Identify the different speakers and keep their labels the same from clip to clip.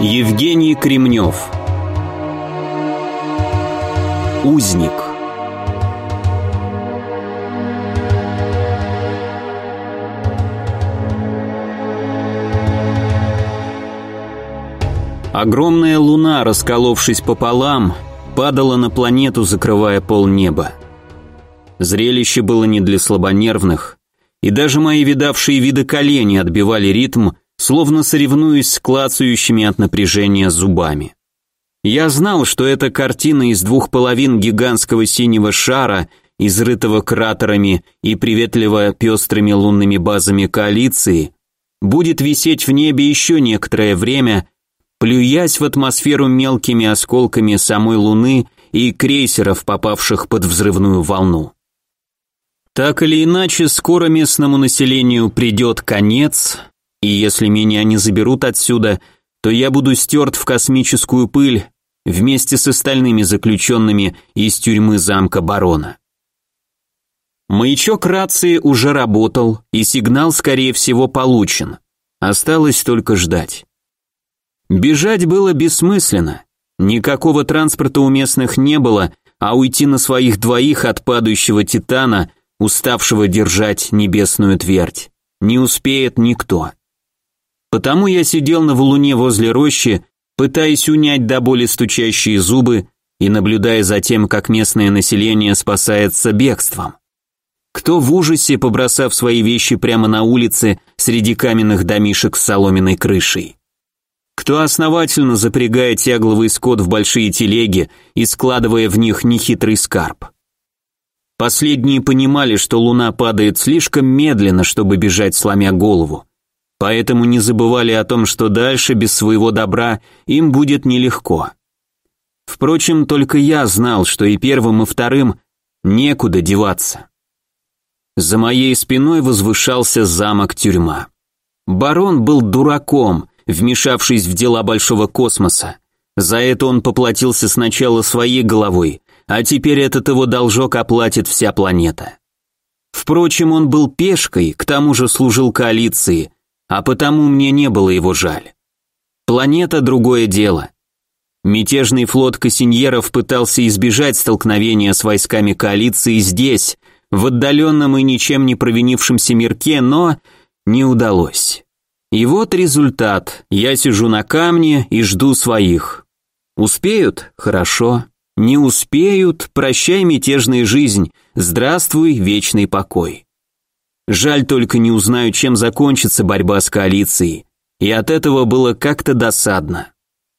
Speaker 1: Евгений Кремнев Узник Огромная луна, расколовшись пополам, падала на планету, закрывая полнеба. Зрелище было не для слабонервных, и даже мои видавшие виды колени отбивали ритм, словно соревнуясь с клацающими от напряжения зубами. Я знал, что эта картина из двух половин гигантского синего шара, изрытого кратерами и приветливо пестрыми лунными базами коалиции, будет висеть в небе еще некоторое время, плюясь в атмосферу мелкими осколками самой Луны и крейсеров, попавших под взрывную волну. Так или иначе, скоро местному населению придет конец, и если меня не заберут отсюда, то я буду стерт в космическую пыль вместе с остальными заключенными из тюрьмы замка барона. Маячок рации уже работал, и сигнал, скорее всего, получен. Осталось только ждать. Бежать было бессмысленно. Никакого транспорта у местных не было, а уйти на своих двоих от падающего титана, уставшего держать небесную твердь, не успеет никто. Потому я сидел на валуне возле рощи, пытаясь унять до боли стучащие зубы и наблюдая за тем, как местное население спасается бегством. Кто в ужасе, побросав свои вещи прямо на улице среди каменных домишек с соломенной крышей. Кто основательно запрягает тягловый скот в большие телеги и складывая в них нехитрый скарб. Последние понимали, что луна падает слишком медленно, чтобы бежать сломя голову, Поэтому не забывали о том, что дальше без своего добра им будет нелегко. Впрочем, только я знал, что и первым, и вторым некуда деваться. За моей спиной возвышался замок-тюрьма. Барон был дураком, вмешавшись в дела большого космоса. За это он поплатился сначала своей головой, а теперь этот его должок оплатит вся планета. Впрочем, он был пешкой, к тому же служил коалиции, а потому мне не было его жаль. Планета – другое дело. Мятежный флот Кассиньеров пытался избежать столкновения с войсками коалиции здесь, в отдаленном и ничем не провинившемся мирке, но не удалось. И вот результат. Я сижу на камне и жду своих. Успеют? Хорошо. Не успеют? Прощай, мятежная жизнь. Здравствуй, вечный покой. Жаль только не узнаю, чем закончится борьба с коалицией. И от этого было как-то досадно.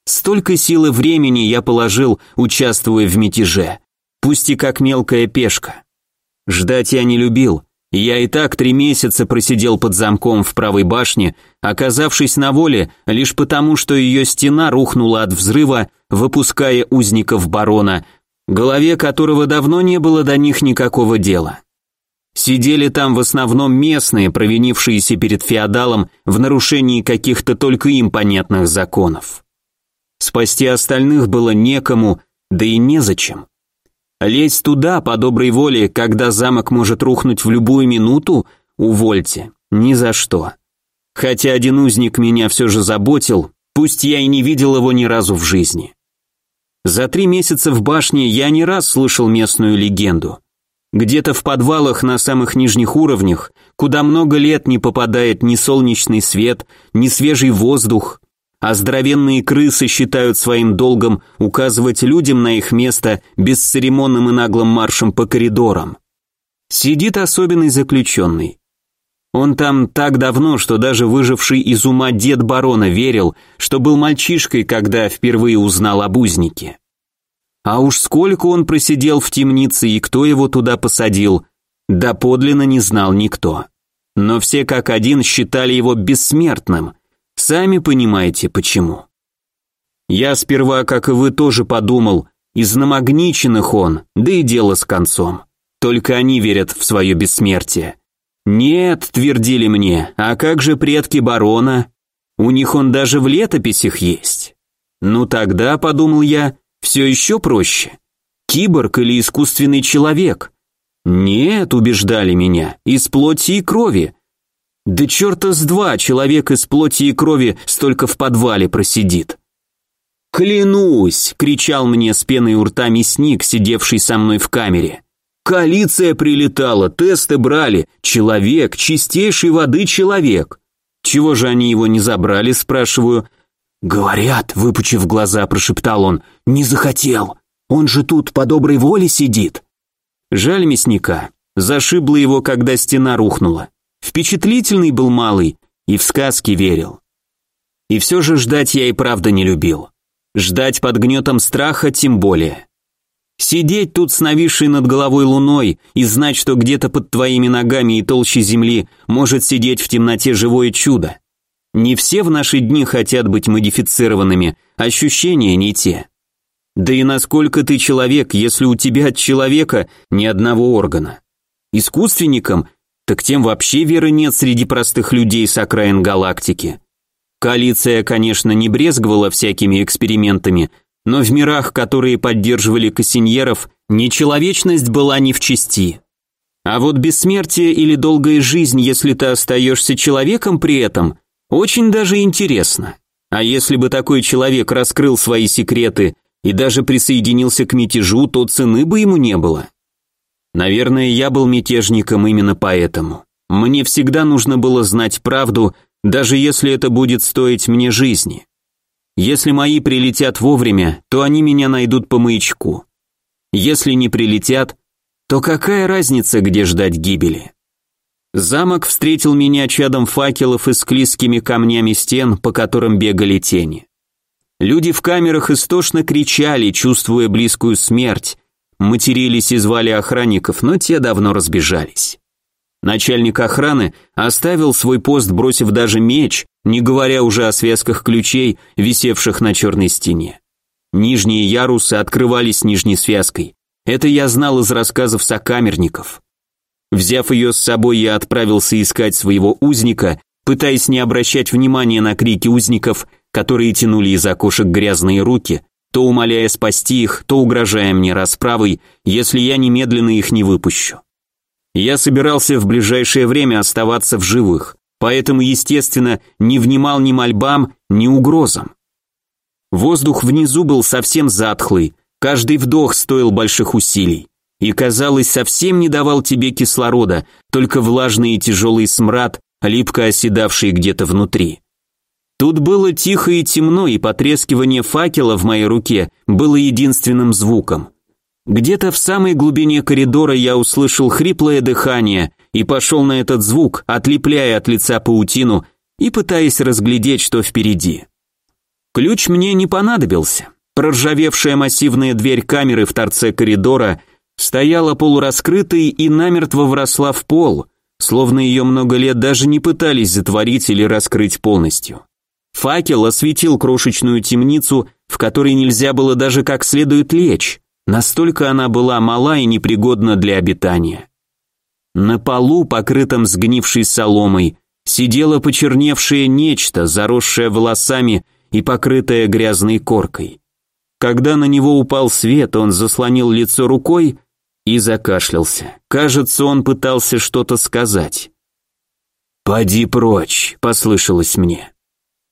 Speaker 1: Столько сил и времени я положил, участвуя в мятеже. Пусть и как мелкая пешка. Ждать я не любил. Я и так три месяца просидел под замком в правой башне, оказавшись на воле лишь потому, что ее стена рухнула от взрыва, выпуская узников барона, голове которого давно не было до них никакого дела. Сидели там в основном местные, провинившиеся перед феодалом в нарушении каких-то только им понятных законов. Спасти остальных было некому, да и незачем. Лезть туда по доброй воле, когда замок может рухнуть в любую минуту, увольте, ни за что. Хотя один узник меня все же заботил, пусть я и не видел его ни разу в жизни. За три месяца в башне я не раз слышал местную легенду – где-то в подвалах на самых нижних уровнях, куда много лет не попадает ни солнечный свет, ни свежий воздух, а здоровенные крысы считают своим долгом указывать людям на их место бесцеремонным и наглым маршем по коридорам. Сидит особенный заключенный. Он там так давно, что даже выживший из ума дед барона верил, что был мальчишкой, когда впервые узнал об узнике. А уж сколько он просидел в темнице и кто его туда посадил, да подлинно не знал никто. Но все как один считали его бессмертным. Сами понимаете почему. Я сперва, как и вы, тоже подумал, из намагниченных он, да и дело с концом. Только они верят в свое бессмертие. Нет, твердили мне, а как же предки барона? У них он даже в летописях есть. Ну тогда, подумал я, все еще проще. Киборг или искусственный человек? Нет, убеждали меня, из плоти и крови. Да черта с два человек из плоти и крови столько в подвале просидит. «Клянусь!» — кричал мне с пеной у рта мясник, сидевший со мной в камере. «Коалиция прилетала, тесты брали. Человек, чистейшей воды человек. Чего же они его не забрали, спрашиваю?» «Говорят», — выпучив глаза, прошептал он, — «не захотел. Он же тут по доброй воле сидит». Жаль мясника. Зашибло его, когда стена рухнула. Впечатлительный был малый и в сказки верил. И все же ждать я и правда не любил. Ждать под гнетом страха тем более. Сидеть тут с нависшей над головой луной и знать, что где-то под твоими ногами и толще земли может сидеть в темноте живое чудо. Не все в наши дни хотят быть модифицированными, ощущения не те. Да и насколько ты человек, если у тебя от человека ни одного органа? Искусственникам, так тем вообще веры нет среди простых людей с окраин галактики. Коалиция, конечно, не брезговала всякими экспериментами, но в мирах, которые поддерживали кассиньеров, нечеловечность была не в чести. А вот бессмертие или долгая жизнь, если ты остаешься человеком при этом, очень даже интересно. А если бы такой человек раскрыл свои секреты и даже присоединился к мятежу, то цены бы ему не было. Наверное, я был мятежником именно поэтому. Мне всегда нужно было знать правду, даже если это будет стоить мне жизни. Если мои прилетят вовремя, то они меня найдут по маячку. Если не прилетят, то какая разница, где ждать гибели? Замок встретил меня чадом факелов и склизкими камнями стен, по которым бегали тени. Люди в камерах истошно кричали, чувствуя близкую смерть, матерились и звали охранников, но те давно разбежались. Начальник охраны оставил свой пост, бросив даже меч, не говоря уже о связках ключей, висевших на черной стене. Нижние ярусы открывались нижней связкой. Это я знал из рассказов сокамерников. Взяв ее с собой, я отправился искать своего узника, пытаясь не обращать внимания на крики узников, которые тянули из окошек грязные руки, то умоляя спасти их, то угрожая мне расправой, если я немедленно их не выпущу. Я собирался в ближайшее время оставаться в живых, поэтому, естественно, не внимал ни мольбам, ни угрозам. Воздух внизу был совсем затхлый, каждый вдох стоил больших усилий и, казалось, совсем не давал тебе кислорода, только влажный и тяжелый смрад, липко оседавший где-то внутри. Тут было тихо и темно, и потрескивание факела в моей руке было единственным звуком. Где-то в самой глубине коридора я услышал хриплое дыхание и пошел на этот звук, отлепляя от лица паутину и пытаясь разглядеть, что впереди. Ключ мне не понадобился. Проржавевшая массивная дверь камеры в торце коридора стояла полураскрытой и намертво вросла в пол, словно ее много лет даже не пытались затворить или раскрыть полностью. Факел осветил крошечную темницу, в которой нельзя было даже как следует лечь. Настолько она была мала и непригодна для обитания. На полу, покрытом сгнившей соломой, сидело почерневшее нечто, заросшее волосами и покрытое грязной коркой. Когда на него упал свет, он заслонил лицо рукой и закашлялся. Кажется, он пытался что-то сказать. «Поди прочь», — послышалось мне.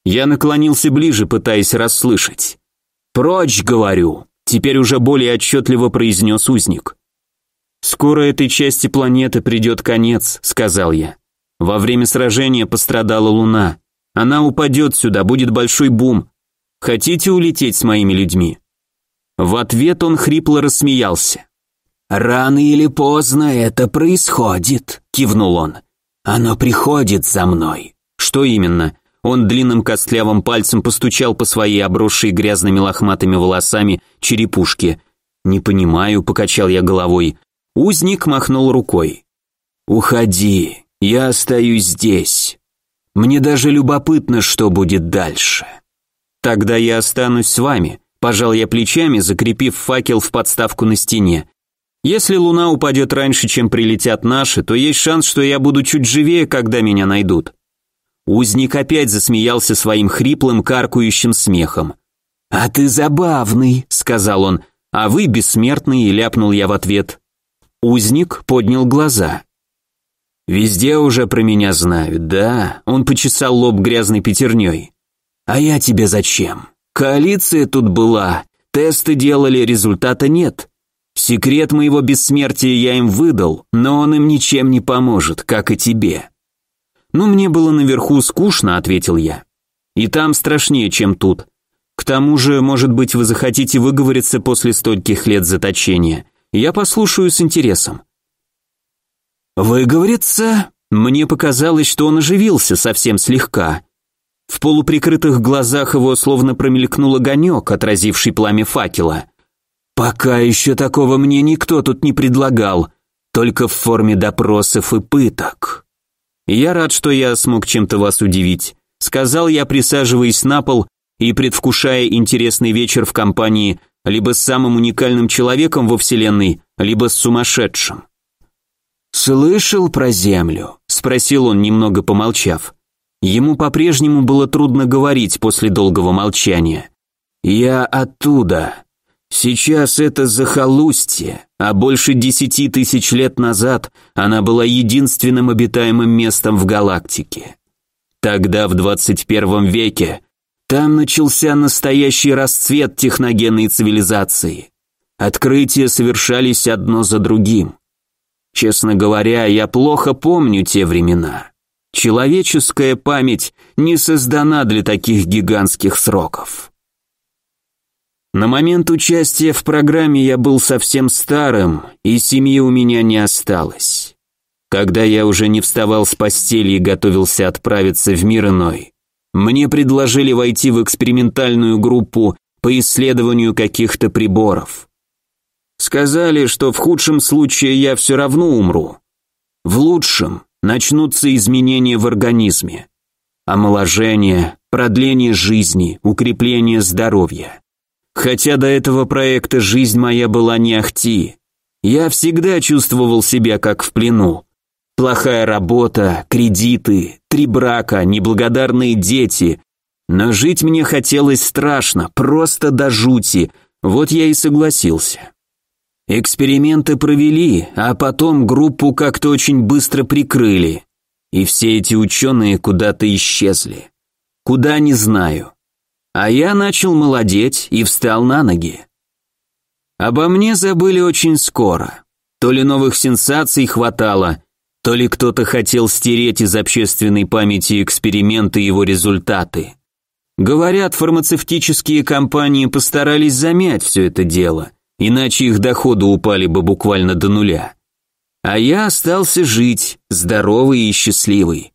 Speaker 1: Я наклонился ближе, пытаясь расслышать. «Прочь, говорю», Теперь уже более отчетливо произнес узник. «Скоро этой части планеты придет конец», — сказал я. «Во время сражения пострадала Луна. Она упадет сюда, будет большой бум. Хотите улететь с моими людьми?» В ответ он хрипло рассмеялся. «Рано или поздно это происходит», — кивнул он. «Оно приходит за мной». «Что именно?» Он длинным костлявым пальцем постучал по своей обросшей грязными лохматыми волосами черепушке. «Не понимаю», — покачал я головой. Узник махнул рукой. «Уходи, я остаюсь здесь. Мне даже любопытно, что будет дальше». «Тогда я останусь с вами», — пожал я плечами, закрепив факел в подставку на стене. «Если луна упадет раньше, чем прилетят наши, то есть шанс, что я буду чуть живее, когда меня найдут». Узник опять засмеялся своим хриплым, каркающим смехом. «А ты забавный», — сказал он, — «а вы бессмертный», — ляпнул я в ответ. Узник поднял глаза. «Везде уже про меня знают, да?» Он почесал лоб грязной пятерней. «А я тебе зачем? Коалиция тут была, тесты делали, результата нет. Секрет моего бессмертия я им выдал, но он им ничем не поможет, как и тебе. Ну, мне было наверху скучно, ответил я. И там страшнее, чем тут. К тому же, может быть, вы захотите выговориться после стольких лет заточения. Я послушаю с интересом. Выговориться? Мне показалось, что он оживился совсем слегка. В полуприкрытых глазах его словно промелькнул огонек, отразивший пламя факела. «Пока еще такого мне никто тут не предлагал, только в форме допросов и пыток». «Я рад, что я смог чем-то вас удивить», — сказал я, присаживаясь на пол и предвкушая интересный вечер в компании либо с самым уникальным человеком во Вселенной, либо с сумасшедшим. «Слышал про Землю?» — спросил он, немного помолчав. Ему по-прежнему было трудно говорить после долгого молчания. «Я оттуда. Сейчас это захолустье, а больше десяти тысяч лет назад она была единственным обитаемым местом в галактике. Тогда, в 21 веке, там начался настоящий расцвет техногенной цивилизации. Открытия совершались одно за другим. Честно говоря, я плохо помню те времена. Человеческая память не создана для таких гигантских сроков. На момент участия в программе я был совсем старым, и семьи у меня не осталось. Когда я уже не вставал с постели и готовился отправиться в мир иной, мне предложили войти в экспериментальную группу по исследованию каких-то приборов. Сказали, что в худшем случае я все равно умру. В лучшем начнутся изменения в организме. Омоложение, продление жизни, укрепление здоровья. Хотя до этого проекта жизнь моя была не ахти. Я всегда чувствовал себя как в плену. Плохая работа, кредиты, три брака, неблагодарные дети. Но жить мне хотелось страшно, просто до жути. Вот я и согласился. Эксперименты провели, а потом группу как-то очень быстро прикрыли. И все эти ученые куда-то исчезли. Куда не знаю. А я начал молодеть и встал на ноги. Обо мне забыли очень скоро. То ли новых сенсаций хватало, то ли кто-то хотел стереть из общественной памяти эксперименты и его результаты. Говорят, фармацевтические компании постарались замять все это дело, иначе их доходы упали бы буквально до нуля. А я остался жить, здоровый и счастливый.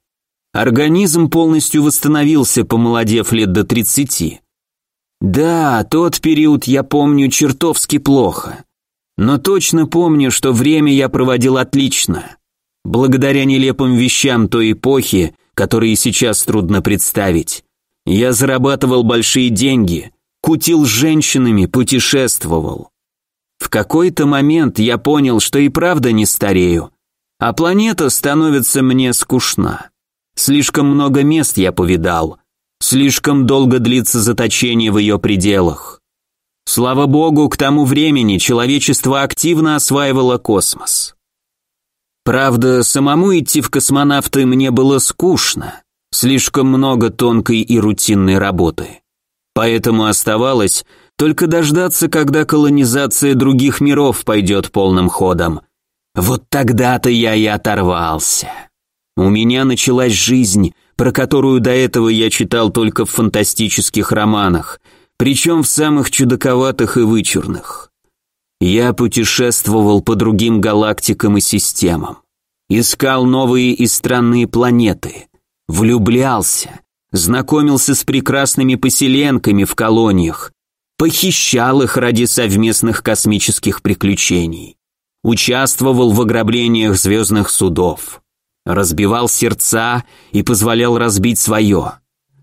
Speaker 1: Организм полностью восстановился, помолодев лет до 30. Да, тот период я помню чертовски плохо. Но точно помню, что время я проводил отлично. Благодаря нелепым вещам той эпохи, которые сейчас трудно представить, я зарабатывал большие деньги, кутил с женщинами, путешествовал. В какой-то момент я понял, что и правда не старею, а планета становится мне скучна. Слишком много мест я повидал, слишком долго длится заточение в ее пределах. Слава богу, к тому времени человечество активно осваивало космос. Правда, самому идти в космонавты мне было скучно, слишком много тонкой и рутинной работы. Поэтому оставалось только дождаться, когда колонизация других миров пойдет полным ходом. Вот тогда-то я и оторвался. У меня началась жизнь, про которую до этого я читал только в фантастических романах, причем в самых чудаковатых и вычурных. Я путешествовал по другим галактикам и системам, искал новые и странные планеты, влюблялся, знакомился с прекрасными поселенками в колониях, похищал их ради совместных космических приключений, участвовал в ограблениях звездных судов, разбивал сердца и позволял разбить свое,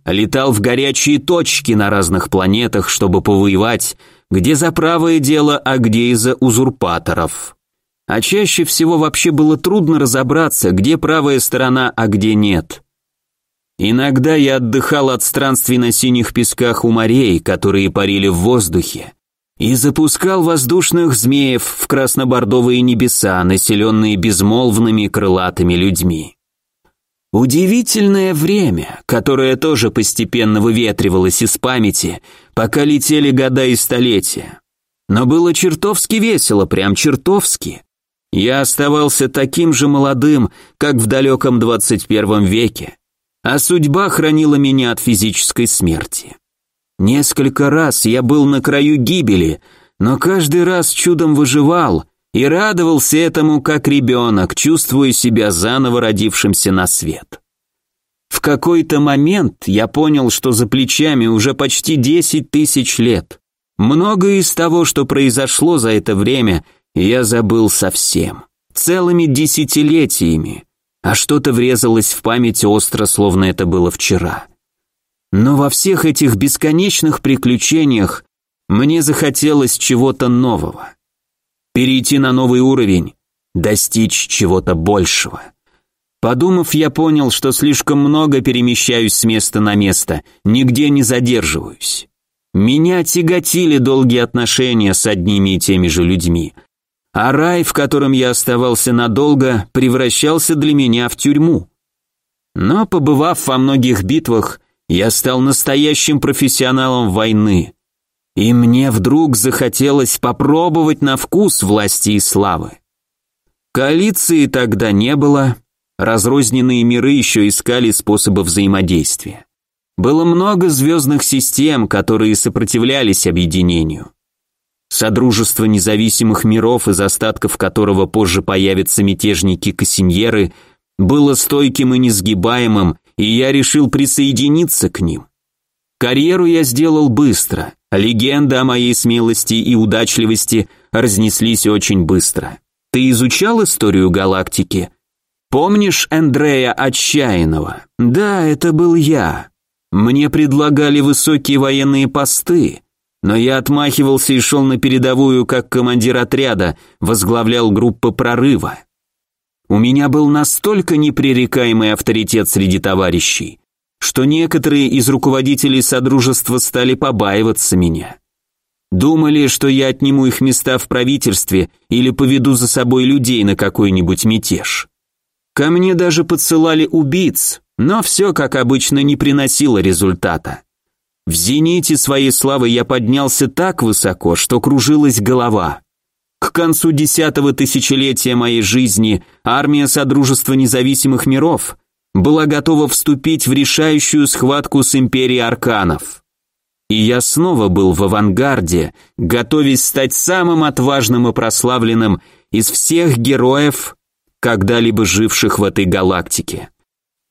Speaker 1: летал в горячие точки на разных планетах, чтобы повоевать где за правое дело, а где из-за узурпаторов. А чаще всего вообще было трудно разобраться, где правая сторона, а где нет. Иногда я отдыхал от странствий на синих песках у морей, которые парили в воздухе, и запускал воздушных змеев в красно-бордовые небеса, населенные безмолвными крылатыми людьми. Удивительное время, которое тоже постепенно выветривалось из памяти, пока летели года и столетия. Но было чертовски весело, прям чертовски. Я оставался таким же молодым, как в далеком 21 веке, а судьба хранила меня от физической смерти. Несколько раз я был на краю гибели, но каждый раз чудом выживал и радовался этому как ребенок, чувствуя себя заново родившимся на свет. В какой-то момент я понял, что за плечами уже почти 10 тысяч лет. Многое из того, что произошло за это время, я забыл совсем. Целыми десятилетиями. А что-то врезалось в память остро, словно это было вчера. Но во всех этих бесконечных приключениях мне захотелось чего-то нового. Перейти на новый уровень, достичь чего-то большего. Подумав, я понял, что слишком много перемещаюсь с места на место, нигде не задерживаюсь. Меня тяготили долгие отношения с одними и теми же людьми. А рай, в котором я оставался надолго, превращался для меня в тюрьму. Но, побывав во многих битвах, я стал настоящим профессионалом войны. И мне вдруг захотелось попробовать на вкус власти и славы. Коалиции тогда не было, Разрозненные миры еще искали способы взаимодействия. Было много звездных систем, которые сопротивлялись объединению. Содружество независимых миров, из остатков которого позже появятся мятежники-кассиньеры, было стойким и несгибаемым, и я решил присоединиться к ним. Карьеру я сделал быстро, легенды о моей смелости и удачливости разнеслись очень быстро. Ты изучал историю галактики? Помнишь Андрея Отчаянного? Да, это был я. Мне предлагали высокие военные посты, но я отмахивался и шел на передовую как командир отряда, возглавлял группы прорыва. У меня был настолько непререкаемый авторитет среди товарищей, что некоторые из руководителей Содружества стали побаиваться меня. Думали, что я отниму их места в правительстве или поведу за собой людей на какой-нибудь мятеж. Ко мне даже подсылали убийц, но все, как обычно, не приносило результата. В зените своей славы я поднялся так высоко, что кружилась голова. К концу десятого тысячелетия моей жизни армия Содружества независимых миров была готова вступить в решающую схватку с империей арканов. И я снова был в авангарде, готовясь стать самым отважным и прославленным из всех героев, когда-либо живших в этой галактике.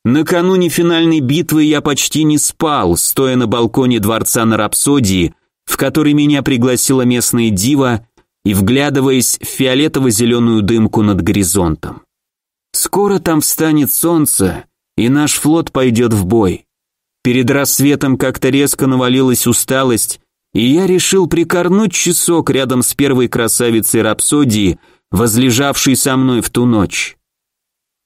Speaker 1: Накануне финальной битвы я почти не спал, стоя на балконе дворца на Рапсодии, в который меня пригласила местная дива и вглядываясь в фиолетово-зеленую дымку над горизонтом. Скоро там встанет солнце, и наш флот пойдет в бой. Перед рассветом как-то резко навалилась усталость, и я решил прикорнуть часок рядом с первой красавицей Рапсодии – возлежавший со мной в ту ночь.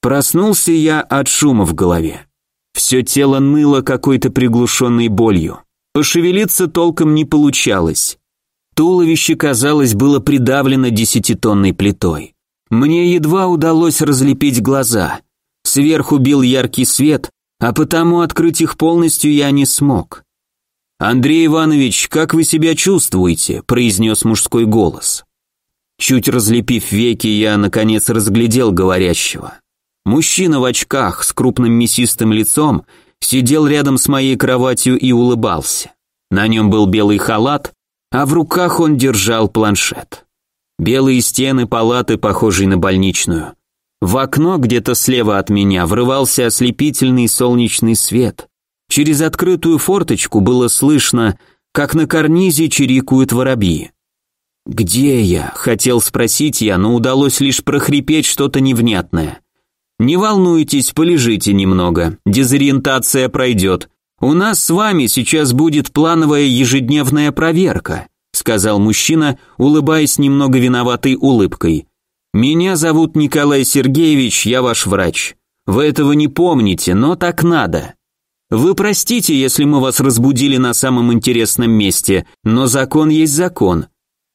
Speaker 1: Проснулся я от шума в голове. Все тело ныло какой-то приглушенной болью. Пошевелиться толком не получалось. Туловище, казалось, было придавлено десятитонной плитой. Мне едва удалось разлепить глаза. Сверху бил яркий свет, а потому открыть их полностью я не смог. «Андрей Иванович, как вы себя чувствуете?» – произнес мужской голос. Чуть разлепив веки, я, наконец, разглядел говорящего. Мужчина в очках с крупным мясистым лицом сидел рядом с моей кроватью и улыбался. На нем был белый халат, а в руках он держал планшет. Белые стены палаты, похожей на больничную. В окно где-то слева от меня врывался ослепительный солнечный свет. Через открытую форточку было слышно, как на карнизе чирикают воробьи. «Где я?» – хотел спросить я, но удалось лишь прохрипеть что-то невнятное. «Не волнуйтесь, полежите немного, дезориентация пройдет. У нас с вами сейчас будет плановая ежедневная проверка», – сказал мужчина, улыбаясь немного виноватой улыбкой. «Меня зовут Николай Сергеевич, я ваш врач. Вы этого не помните, но так надо. Вы простите, если мы вас разбудили на самом интересном месте, но закон есть закон.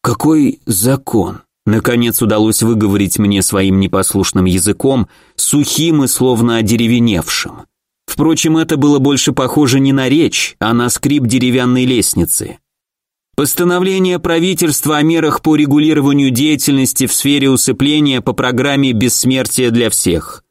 Speaker 1: Какой закон? Наконец удалось выговорить мне своим непослушным языком, сухим и словно одеревеневшим. Впрочем, это было больше похоже не на речь, а на скрип деревянной лестницы. Постановление правительства о мерах по регулированию деятельности в сфере усыпления по программе «Бессмертие для всех».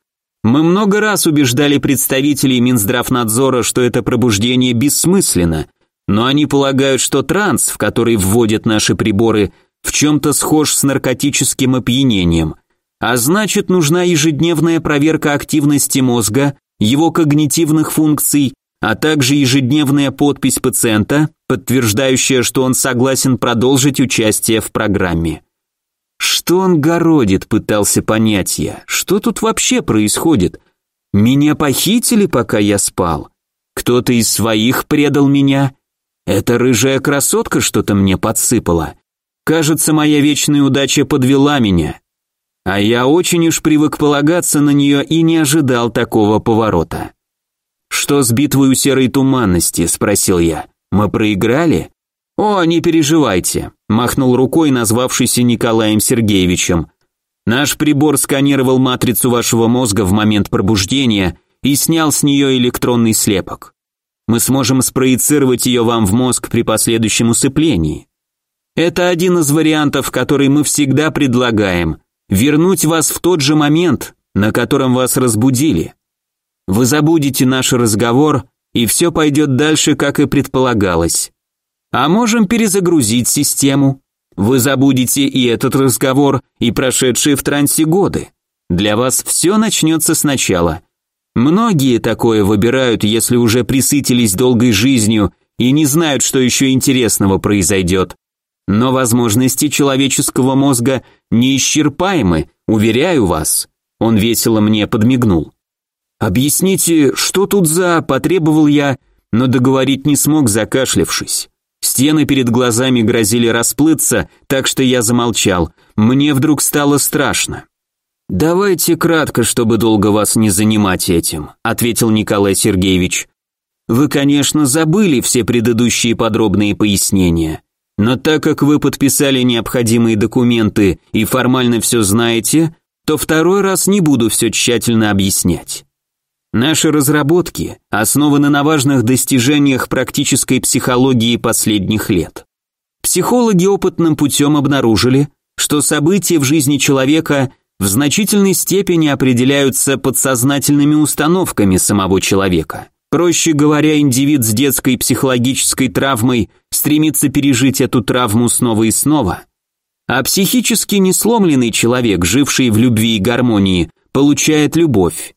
Speaker 1: Мы много раз убеждали представителей Минздравнадзора, что это пробуждение бессмысленно, но они полагают, что транс, в который вводят наши приборы, в чем-то схож с наркотическим опьянением, а значит нужна ежедневная проверка активности мозга, его когнитивных функций, а также ежедневная подпись пациента, подтверждающая, что он согласен продолжить участие в программе. Что он городит, пытался понять я. Что тут вообще происходит? Меня похитили, пока я спал? Кто-то из своих предал меня? Эта рыжая красотка что-то мне подсыпала. Кажется, моя вечная удача подвела меня. А я очень уж привык полагаться на нее и не ожидал такого поворота. «Что с битвой у серой туманности?» – спросил я. «Мы проиграли?» «О, не переживайте», – махнул рукой назвавшийся Николаем Сергеевичем. «Наш прибор сканировал матрицу вашего мозга в момент пробуждения и снял с нее электронный слепок. Мы сможем спроецировать ее вам в мозг при последующем усыплении. Это один из вариантов, который мы всегда предлагаем – вернуть вас в тот же момент, на котором вас разбудили. Вы забудете наш разговор, и все пойдет дальше, как и предполагалось. А можем перезагрузить систему. Вы забудете и этот разговор, и прошедшие в трансе годы. Для вас все начнется сначала. Многие такое выбирают, если уже присытились долгой жизнью и не знают, что еще интересного произойдет. Но возможности человеческого мозга неисчерпаемы, уверяю вас. Он весело мне подмигнул. «Объясните, что тут за...» – потребовал я, но договорить не смог, закашлявшись. Стены перед глазами грозили расплыться, так что я замолчал. Мне вдруг стало страшно. «Давайте кратко, чтобы долго вас не занимать этим», – ответил Николай Сергеевич. «Вы, конечно, забыли все предыдущие подробные пояснения, но так как вы подписали необходимые документы и формально все знаете, то второй раз не буду все тщательно объяснять. Наши разработки основаны на важных достижениях практической психологии последних лет. Психологи опытным путем обнаружили, что события в жизни человека в значительной степени определяются подсознательными установками самого человека. Проще говоря, индивид с детской психологической травмой стремится пережить эту травму снова и снова. А психически несломленный человек, живший в любви и гармонии, получает любовь,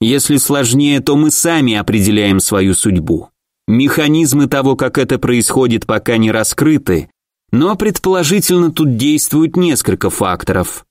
Speaker 1: если сложнее, то мы сами определяем свою судьбу. Механизмы того, как это происходит, пока не раскрыты, но предположительно тут действуют несколько факторов.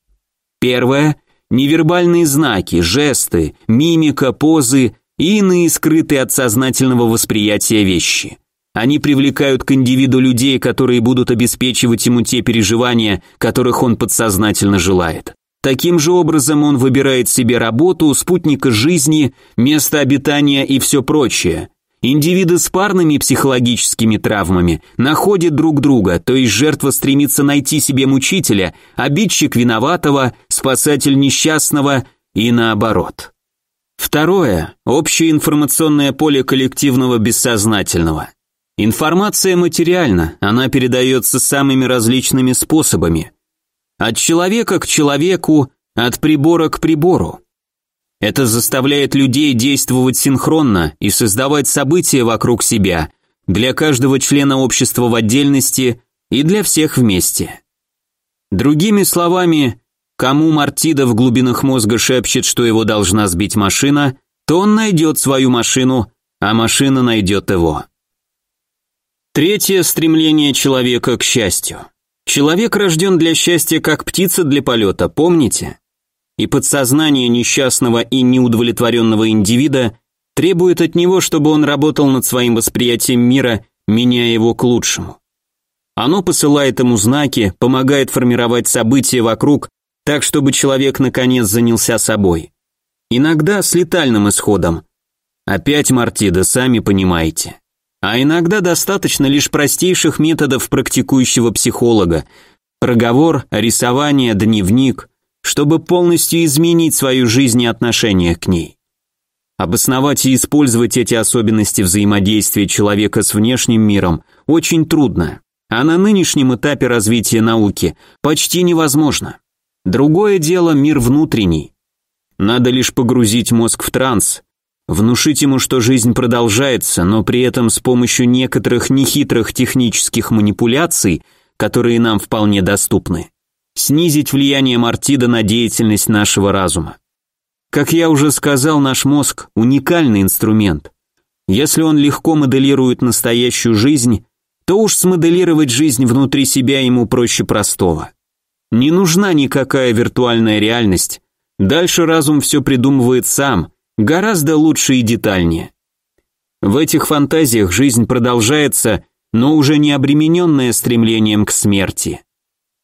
Speaker 1: Первое – невербальные знаки, жесты, мимика, позы и иные скрытые от сознательного восприятия вещи. Они привлекают к индивиду людей, которые будут обеспечивать ему те переживания, которых он подсознательно желает. Таким же образом он выбирает себе работу, спутника жизни, место обитания и все прочее. Индивиды с парными психологическими травмами находят друг друга, то есть жертва стремится найти себе мучителя, обидчик виноватого, спасатель несчастного и наоборот. Второе – общее информационное поле коллективного бессознательного. Информация материальна, она передается самыми различными способами – от человека к человеку, от прибора к прибору. Это заставляет людей действовать синхронно и создавать события вокруг себя, для каждого члена общества в отдельности и для всех вместе. Другими словами, кому Мартида в глубинах мозга шепчет, что его должна сбить машина, то он найдет свою машину, а машина найдет его. Третье стремление человека к счастью. Человек рожден для счастья, как птица для полета, помните? И подсознание несчастного и неудовлетворенного индивида требует от него, чтобы он работал над своим восприятием мира, меняя его к лучшему. Оно посылает ему знаки, помогает формировать события вокруг, так, чтобы человек наконец занялся собой. Иногда с летальным исходом. Опять Мартида, сами понимаете. А иногда достаточно лишь простейших методов практикующего психолога. Проговор, рисование, дневник, чтобы полностью изменить свою жизнь и отношение к ней. Обосновать и использовать эти особенности взаимодействия человека с внешним миром очень трудно. а на нынешнем этапе развития науки почти невозможно. Другое дело мир внутренний. Надо лишь погрузить мозг в транс, внушить ему, что жизнь продолжается, но при этом с помощью некоторых нехитрых технических манипуляций, которые нам вполне доступны, снизить влияние Мартида на деятельность нашего разума. Как я уже сказал, наш мозг – уникальный инструмент. Если он легко моделирует настоящую жизнь, то уж смоделировать жизнь внутри себя ему проще простого. Не нужна никакая виртуальная реальность. Дальше разум все придумывает сам, гораздо лучше и детальнее. В этих фантазиях жизнь продолжается, но уже не обремененная стремлением к смерти.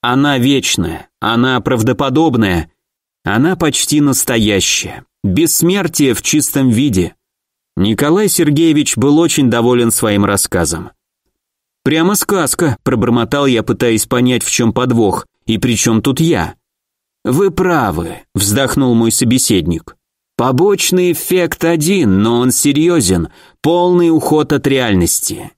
Speaker 1: Она вечная, она правдоподобная, она почти настоящая. Бессмертие в чистом виде. Николай Сергеевич был очень доволен своим рассказом. «Прямо сказка», – пробормотал я, пытаясь понять, в чем подвох, и при чем тут я. «Вы правы», – вздохнул мой собеседник. «Побочный эффект один, но он серьезен, полный уход от реальности.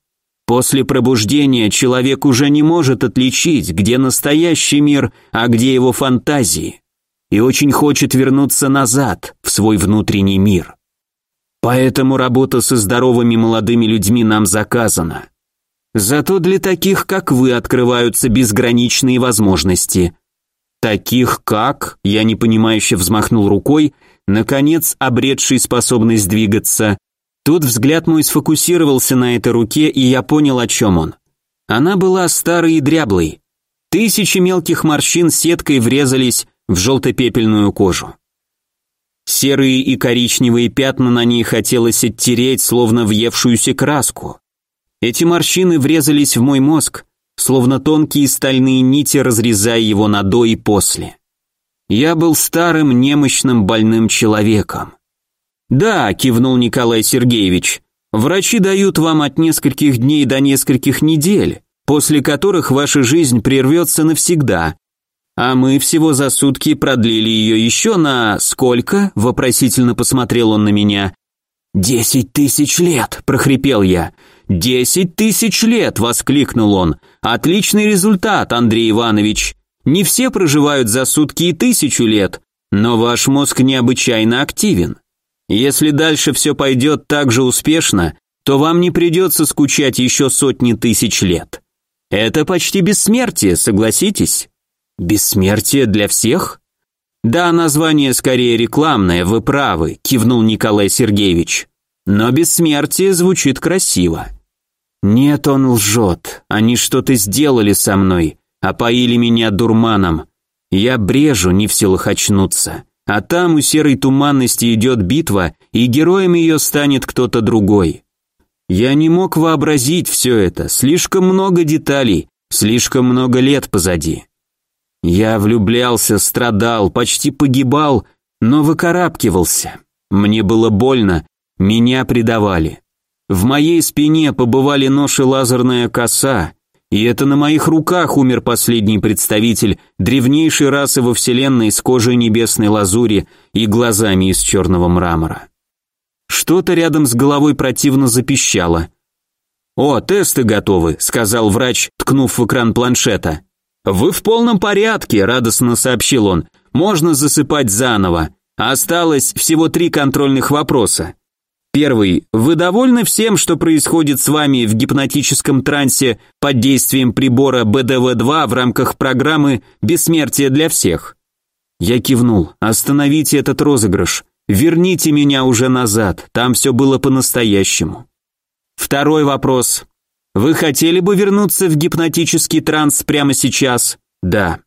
Speaker 1: После пробуждения человек уже не может отличить, где настоящий мир, а где его фантазии, и очень хочет вернуться назад, в свой внутренний мир. Поэтому работа со здоровыми молодыми людьми нам заказана. Зато для таких, как вы, открываются безграничные возможности. Таких как, я непонимающе взмахнул рукой, наконец обретший способность двигаться. Тут взгляд мой сфокусировался на этой руке, и я понял, о чем он. Она была старой и дряблой. Тысячи мелких морщин сеткой врезались в желто-пепельную кожу. Серые и коричневые пятна на ней хотелось оттереть, словно въевшуюся краску. Эти морщины врезались в мой мозг, словно тонкие стальные нити, разрезая его на до и после. Я был старым, немощным, больным человеком. «Да», — кивнул Николай Сергеевич, — «врачи дают вам от нескольких дней до нескольких недель, после которых ваша жизнь прервется навсегда, а мы всего за сутки продлили ее еще на сколько?» — вопросительно посмотрел он на меня. «Десять тысяч лет!» — прохрипел я. «Десять тысяч лет!» — воскликнул он. «Отличный результат, Андрей Иванович! Не все проживают за сутки и тысячу лет, но ваш мозг необычайно активен. Если дальше все пойдет так же успешно, то вам не придется скучать еще сотни тысяч лет. Это почти бессмертие, согласитесь? Бессмертие для всех? Да, название скорее рекламное, вы правы, кивнул Николай Сергеевич. Но бессмертие звучит красиво. Нет, он лжет. Они что-то сделали со мной, опоили меня дурманом. Я брежу, не в силах очнуться. А там у серой туманности идет битва, и героем ее станет кто-то другой. Я не мог вообразить все это, слишком много деталей, слишком много лет позади. Я влюблялся, страдал, почти погибал, но выкарабкивался. Мне было больно, меня предавали. В моей спине побывали нож и лазерная коса, и это на моих руках умер последний представитель древнейшей расы во Вселенной с кожей небесной лазури и глазами из черного мрамора. Что-то рядом с головой противно запищало. «О, тесты готовы», — сказал врач, ткнув в экран планшета. «Вы в полном порядке», — радостно сообщил он. «Можно засыпать заново. Осталось всего три контрольных вопроса. Первый. Вы довольны всем, что происходит с вами в гипнотическом трансе под действием прибора БДВ-2 в рамках программы «Бессмертие для всех»? Я кивнул. Остановите этот розыгрыш. Верните меня уже назад. Там все было по-настоящему. Второй вопрос. Вы хотели бы вернуться в гипнотический транс прямо сейчас? Да.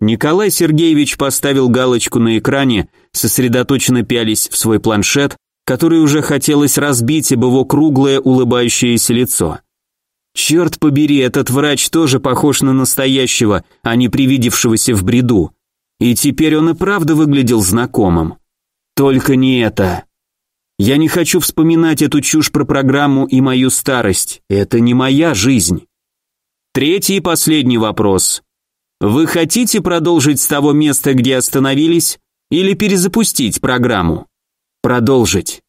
Speaker 1: Николай Сергеевич поставил галочку на экране, сосредоточенно пялись в свой планшет, который уже хотелось разбить об его круглое улыбающееся лицо. Черт побери, этот врач тоже похож на настоящего, а не привидевшегося в бреду. И теперь он и правда выглядел знакомым. Только не это. Я не хочу вспоминать эту чушь про программу и мою старость. Это не моя жизнь. Третий и последний вопрос. Вы хотите продолжить с того места, где остановились, или перезапустить программу? Продолжить.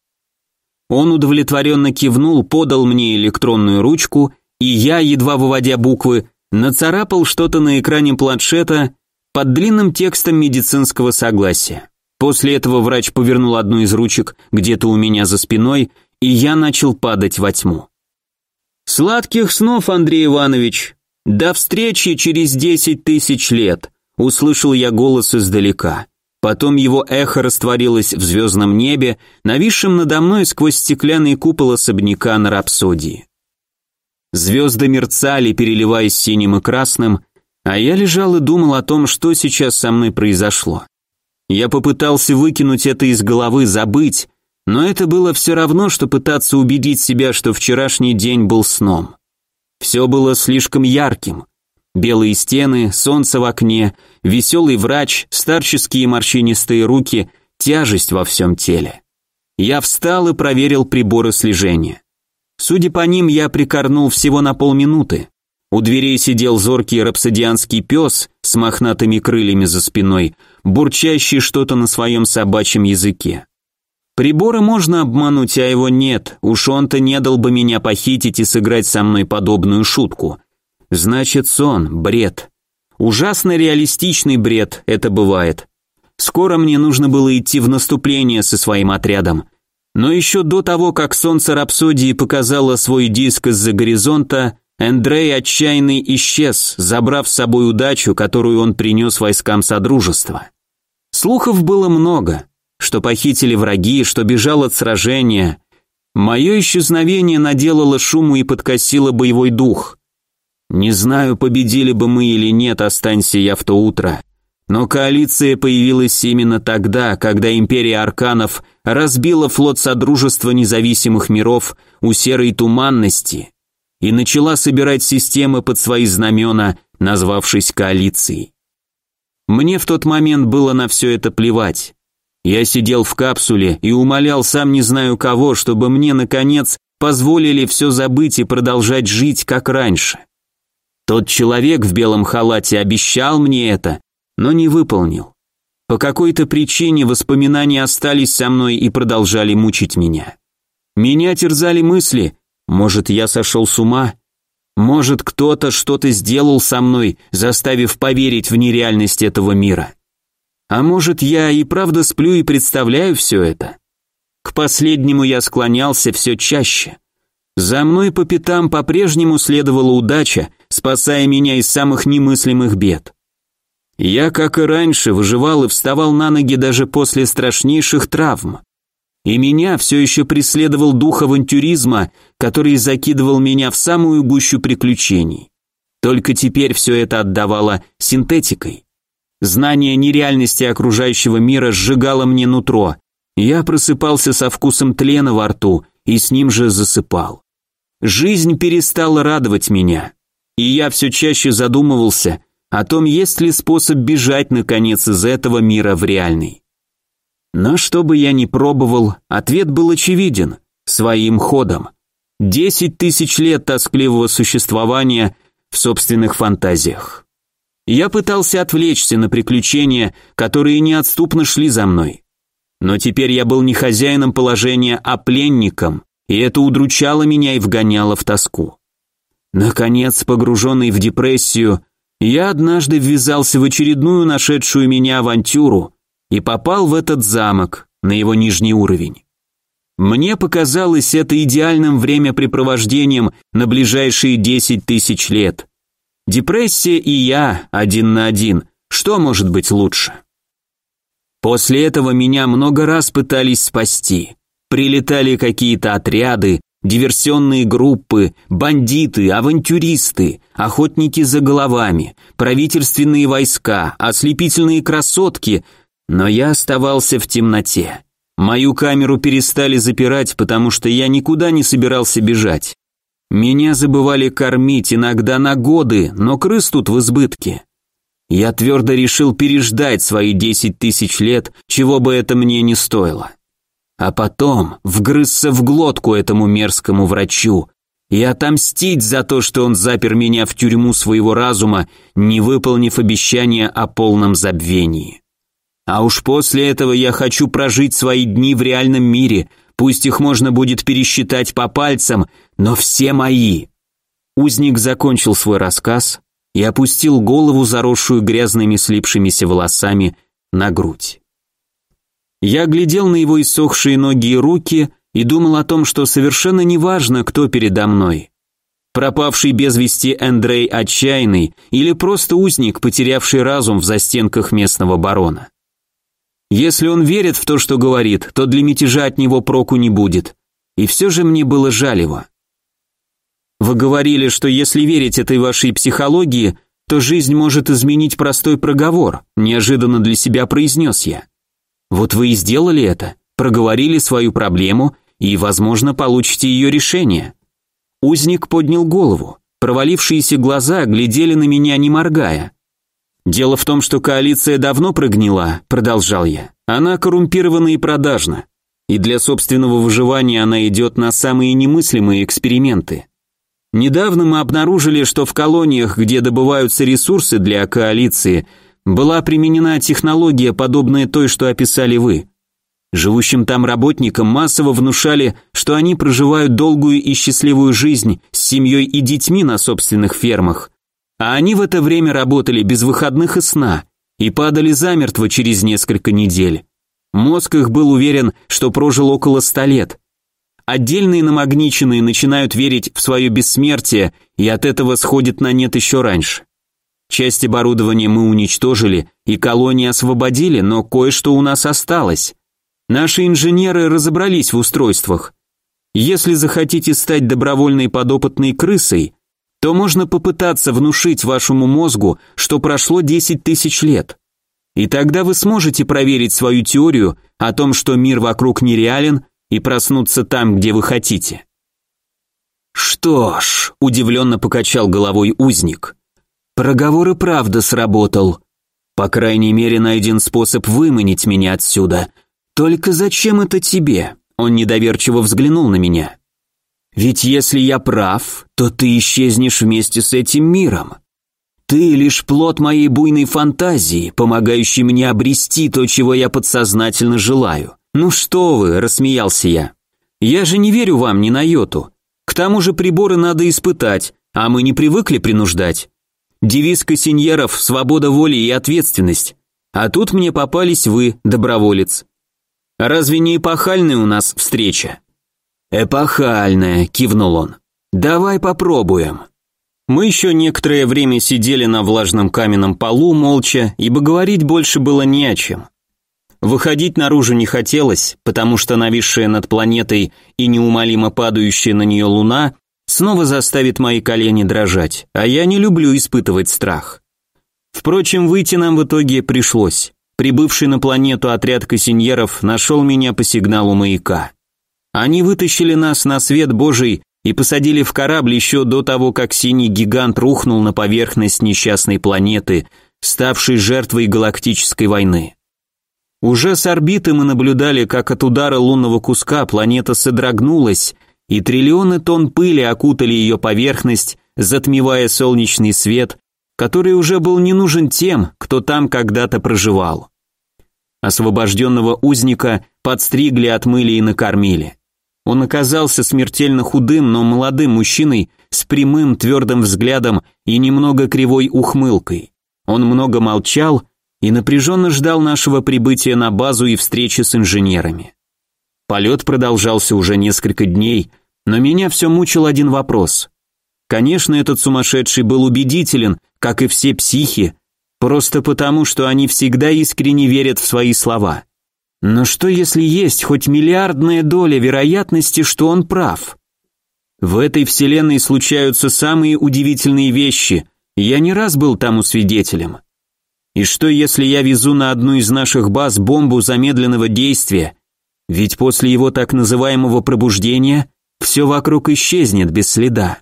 Speaker 1: Он удовлетворенно кивнул, подал мне электронную ручку, и я, едва выводя буквы, нацарапал что-то на экране планшета под длинным текстом медицинского согласия. После этого врач повернул одну из ручек где-то у меня за спиной, и я начал падать во тьму. «Сладких снов, Андрей Иванович! До встречи через десять тысяч лет!» Услышал я голос издалека. Потом его эхо растворилось в звездном небе, нависшем надо мной сквозь стеклянный купол особняка на рапсодии. Звезды мерцали, переливаясь синим и красным, а я лежал и думал о том, что сейчас со мной произошло. Я попытался выкинуть это из головы, забыть, но это было все равно, что пытаться убедить себя, что вчерашний день был сном. Все было слишком ярким. Белые стены, солнце в окне, веселый врач, старческие морщинистые руки, тяжесть во всем теле. Я встал и проверил приборы слежения. Судя по ним, я прикорнул всего на полминуты. У дверей сидел зоркий рапсодианский пес с мохнатыми крыльями за спиной, бурчащий что-то на своем собачьем языке. Приборы можно обмануть, а его нет, уж он-то не дал бы меня похитить и сыграть со мной подобную шутку. Значит, сон, бред. Ужасно реалистичный бред, это бывает. Скоро мне нужно было идти в наступление со своим отрядом. Но еще до того, как солнце рапсодии показало свой диск из-за горизонта, Эндрей отчаянный исчез, забрав с собой удачу, которую он принес войскам Содружества. Слухов было много, что похитили враги, что бежал от сражения. Мое исчезновение наделало шуму и подкосило боевой дух. Не знаю, победили бы мы или нет, останься я в то утро. Но коалиция появилась именно тогда, когда империя Арканов разбила флот Содружества независимых миров у серой туманности и начала собирать системы под свои знамена, назвавшись коалицией. Мне в тот момент было на все это плевать. Я сидел в капсуле и умолял сам не знаю кого, чтобы мне, наконец, позволили все забыть и продолжать жить, как раньше. Тот человек в белом халате обещал мне это, но не выполнил. По какой-то причине воспоминания остались со мной и продолжали мучить меня. Меня терзали мысли, может, я сошел с ума? Может, кто-то что-то сделал со мной, заставив поверить в нереальность этого мира? А может, я и правда сплю и представляю все это? К последнему я склонялся все чаще. За мной по пятам по-прежнему следовала удача, спасая меня из самых немыслимых бед. Я, как и раньше, выживал и вставал на ноги даже после страшнейших травм. И меня все еще преследовал дух авантюризма, который закидывал меня в самую гущу приключений. Только теперь все это отдавало синтетикой. Знание нереальности окружающего мира сжигало мне нутро. Я просыпался со вкусом тлена во рту и с ним же засыпал. Жизнь перестала радовать меня, и я все чаще задумывался о том, есть ли способ бежать наконец из этого мира в реальный. Но что бы я ни пробовал, ответ был очевиден, своим ходом. Десять тысяч лет тоскливого существования в собственных фантазиях. Я пытался отвлечься на приключения, которые неотступно шли за мной. Но теперь я был не хозяином положения, а пленником, и это удручало меня и вгоняло в тоску. Наконец, погруженный в депрессию, я однажды ввязался в очередную нашедшую меня авантюру и попал в этот замок, на его нижний уровень. Мне показалось это идеальным времяпрепровождением на ближайшие десять тысяч лет. Депрессия и я один на один. Что может быть лучше? После этого меня много раз пытались спасти. Прилетали какие-то отряды, диверсионные группы, бандиты, авантюристы, охотники за головами, правительственные войска, ослепительные красотки, но я оставался в темноте. Мою камеру перестали запирать, потому что я никуда не собирался бежать. Меня забывали кормить иногда на годы, но крыс тут в избытке. Я твердо решил переждать свои десять тысяч лет, чего бы это мне не стоило. А потом вгрызся в глотку этому мерзкому врачу и отомстить за то, что он запер меня в тюрьму своего разума, не выполнив обещания о полном забвении. А уж после этого я хочу прожить свои дни в реальном мире, пусть их можно будет пересчитать по пальцам, но все мои. Узник закончил свой рассказ, и опустил голову, заросшую грязными слипшимися волосами, на грудь. Я глядел на его иссохшие ноги и руки и думал о том, что совершенно неважно, кто передо мной. Пропавший без вести Эндрей отчаянный или просто узник, потерявший разум в застенках местного барона. Если он верит в то, что говорит, то для мятежа от него проку не будет. И все же мне было жаль его. Вы говорили, что если верить этой вашей психологии, то жизнь может изменить простой проговор, неожиданно для себя произнес я. Вот вы и сделали это, проговорили свою проблему и, возможно, получите ее решение. Узник поднял голову, провалившиеся глаза глядели на меня, не моргая. Дело в том, что коалиция давно прогнила, продолжал я. Она коррумпирована и продажна. И для собственного выживания она идет на самые немыслимые эксперименты. Недавно мы обнаружили, что в колониях, где добываются ресурсы для коалиции, была применена технология, подобная той, что описали вы. Живущим там работникам массово внушали, что они проживают долгую и счастливую жизнь с семьей и детьми на собственных фермах, а они в это время работали без выходных и сна и падали замертво через несколько недель. Мозг их был уверен, что прожил около ста лет, Отдельные намагниченные начинают верить в свое бессмертие и от этого сходят на нет еще раньше. Часть оборудования мы уничтожили и колонии освободили, но кое-что у нас осталось. Наши инженеры разобрались в устройствах. Если захотите стать добровольной подопытной крысой, то можно попытаться внушить вашему мозгу, что прошло 10 тысяч лет. И тогда вы сможете проверить свою теорию о том, что мир вокруг нереален и проснуться там, где вы хотите. Что ж, удивленно покачал головой узник. Проговор и правда сработал. По крайней мере, найден способ выманить меня отсюда. Только зачем это тебе? Он недоверчиво взглянул на меня. Ведь если я прав, то ты исчезнешь вместе с этим миром. Ты лишь плод моей буйной фантазии, помогающий мне обрести то, чего я подсознательно желаю. «Ну что вы», – рассмеялся я. «Я же не верю вам ни на йоту. К тому же приборы надо испытать, а мы не привыкли принуждать. Девиз кассиньеров – свобода воли и ответственность. А тут мне попались вы, доброволец. Разве не эпохальная у нас встреча?» «Эпохальная», – кивнул он. «Давай попробуем». Мы еще некоторое время сидели на влажном каменном полу молча, ибо говорить больше было не о чем. Выходить наружу не хотелось, потому что нависшая над планетой и неумолимо падающая на нее луна снова заставит мои колени дрожать, а я не люблю испытывать страх. Впрочем, выйти нам в итоге пришлось. Прибывший на планету отряд кассиньеров нашел меня по сигналу маяка. Они вытащили нас на свет Божий и посадили в корабль еще до того, как синий гигант рухнул на поверхность несчастной планеты, ставшей жертвой галактической войны. Уже с орбиты мы наблюдали, как от удара лунного куска планета содрогнулась, и триллионы тонн пыли окутали ее поверхность, затмевая солнечный свет, который уже был не нужен тем, кто там когда-то проживал. Освобожденного узника подстригли, отмыли и накормили. Он оказался смертельно худым, но молодым мужчиной с прямым твердым взглядом и немного кривой ухмылкой. Он много молчал, и напряженно ждал нашего прибытия на базу и встречи с инженерами. Полет продолжался уже несколько дней, но меня все мучил один вопрос. Конечно, этот сумасшедший был убедителен, как и все психи, просто потому, что они всегда искренне верят в свои слова. Но что если есть хоть миллиардная доля вероятности, что он прав? В этой вселенной случаются самые удивительные вещи, я не раз был тому свидетелем. И что, если я везу на одну из наших баз бомбу замедленного действия? Ведь после его так называемого пробуждения все вокруг исчезнет без следа.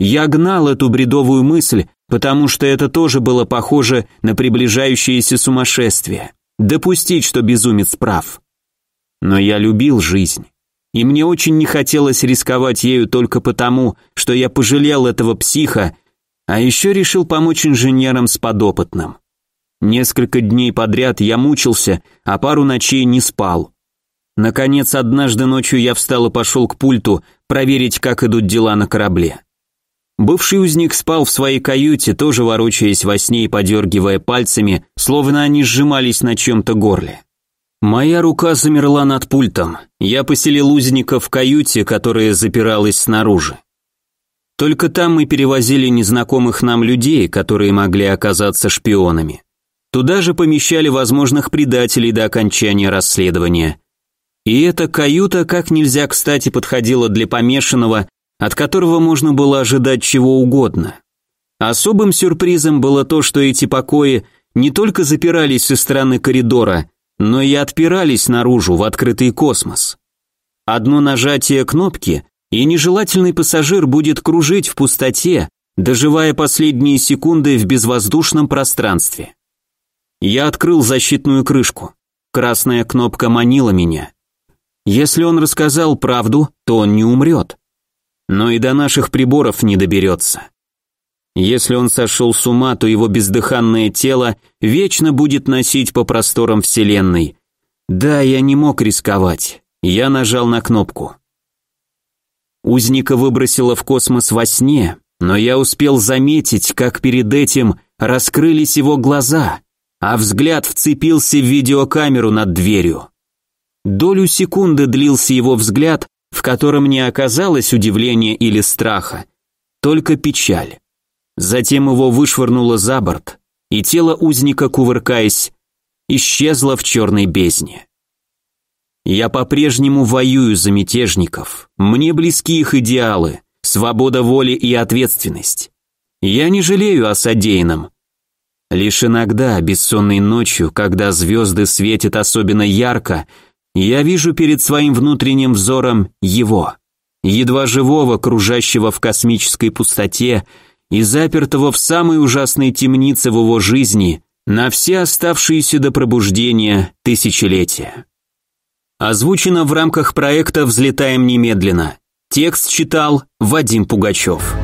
Speaker 1: Я гнал эту бредовую мысль, потому что это тоже было похоже на приближающееся сумасшествие. Допустить, что безумец прав. Но я любил жизнь. И мне очень не хотелось рисковать ею только потому, что я пожалел этого психа, а еще решил помочь инженерам с подопытным. Несколько дней подряд я мучился, а пару ночей не спал. Наконец, однажды ночью я встал и пошел к пульту проверить, как идут дела на корабле. Бывший узник спал в своей каюте, тоже ворочаясь во сне и подергивая пальцами, словно они сжимались на чем-то горле. Моя рука замерла над пультом. Я поселил узника в каюте, которая запиралась снаружи. Только там мы перевозили незнакомых нам людей, которые могли оказаться шпионами. Туда же помещали возможных предателей до окончания расследования. И эта каюта как нельзя кстати подходила для помешанного, от которого можно было ожидать чего угодно. Особым сюрпризом было то, что эти покои не только запирались со стороны коридора, но и отпирались наружу в открытый космос. Одно нажатие кнопки, и нежелательный пассажир будет кружить в пустоте, доживая последние секунды в безвоздушном пространстве. Я открыл защитную крышку. Красная кнопка манила меня. Если он рассказал правду, то он не умрет. Но и до наших приборов не доберется. Если он сошел с ума, то его бездыханное тело вечно будет носить по просторам Вселенной. Да, я не мог рисковать. Я нажал на кнопку. Узника выбросило в космос во сне, но я успел заметить, как перед этим раскрылись его глаза, а взгляд вцепился в видеокамеру над дверью. Долю секунды длился его взгляд, в котором не оказалось удивления или страха, только печаль. Затем его вышвырнуло за борт, и тело узника, кувыркаясь, исчезло в черной бездне. Я по-прежнему воюю за мятежников, мне близки их идеалы, свобода воли и ответственность. Я не жалею о содеянном, Лишь иногда, бессонной ночью, когда звезды светят особенно ярко, я вижу перед своим внутренним взором его, едва живого, кружащего в космической пустоте и запертого в самой ужасной темнице в его жизни на все оставшиеся до пробуждения тысячелетия. Озвучено в рамках проекта «Взлетаем немедленно». Текст читал Вадим Пугачев.